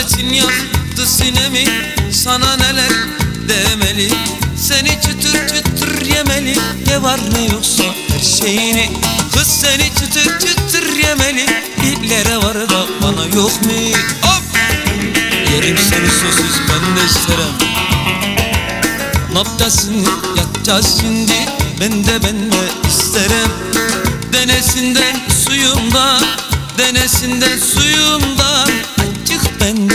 Hasretin yaktı sinemi Sana neler demeli? Seni çıtır çıtır yemeli Ne var ne yoksa her şeyini. Kız seni çıtır çıtır yemeli İllere var da bana yok mu? Hop! Yerim seni sözsüz ben de isterim Noktasını yatacağız şimdi? Ben de ben de isterim. Denesinden suyumdan Denesinden suyumdan. Açık ben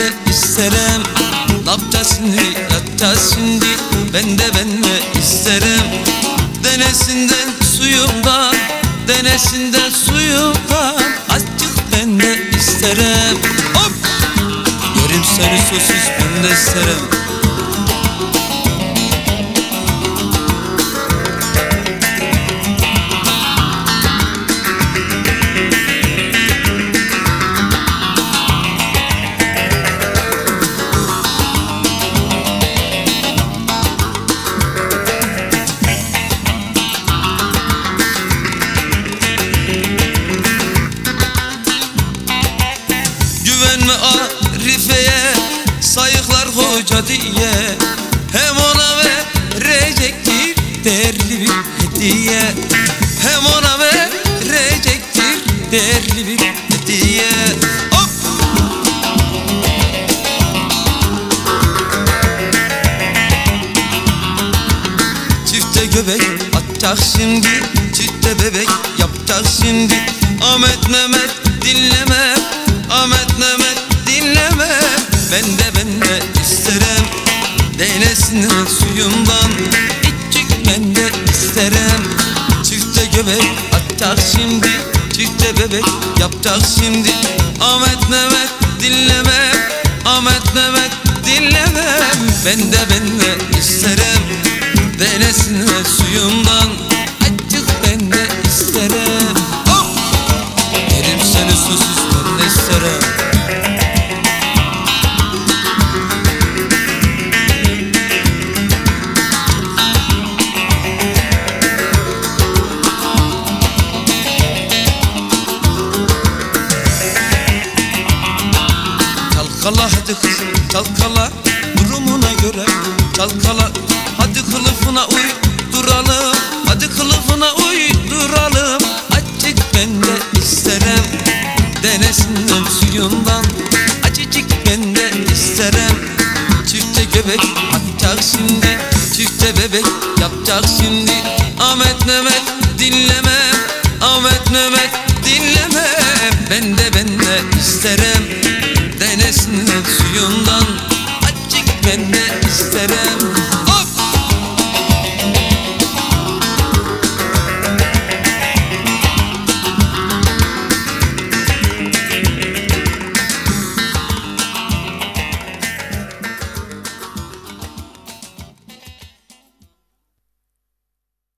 Denesinden suyumdan Açık ben de isterim Hop! Yerim seni sözsüz ben de isterim Sayıklar hoca diye Hem ona verecektir Değerli bir hediye. Hem ona verecektir Değerli bir hediye. Göbek atacak şimdi Çifte bebek yapacak şimdi. Ahmet Mehmet dinleme Ahmet Mehmet dinleme Ben de ben de isterim. Değnesin suyumdan İçik ben de isterim. Çifte göbek atacak şimdi. Çifte bebek yapacak şimdi. Ahmet Mehmet dinleme. Ahmet Mehmet dinleme. Ben de ben de isterim. Denesine suyumdan Çalkala hadi kızım çalkala Durumuna göre çalkala Hadi kılıfına uy duralım. Hadi kılıfına uy duralım. Acık ben de isterim Denesinden suyundan. Acıcık ben de isterim Çifte göbek atacak şimdi. Çifte bebek yapacak şimdi. Ahmet Mehmet dinleme. Ahmet Mehmet dinleme. Ben de happening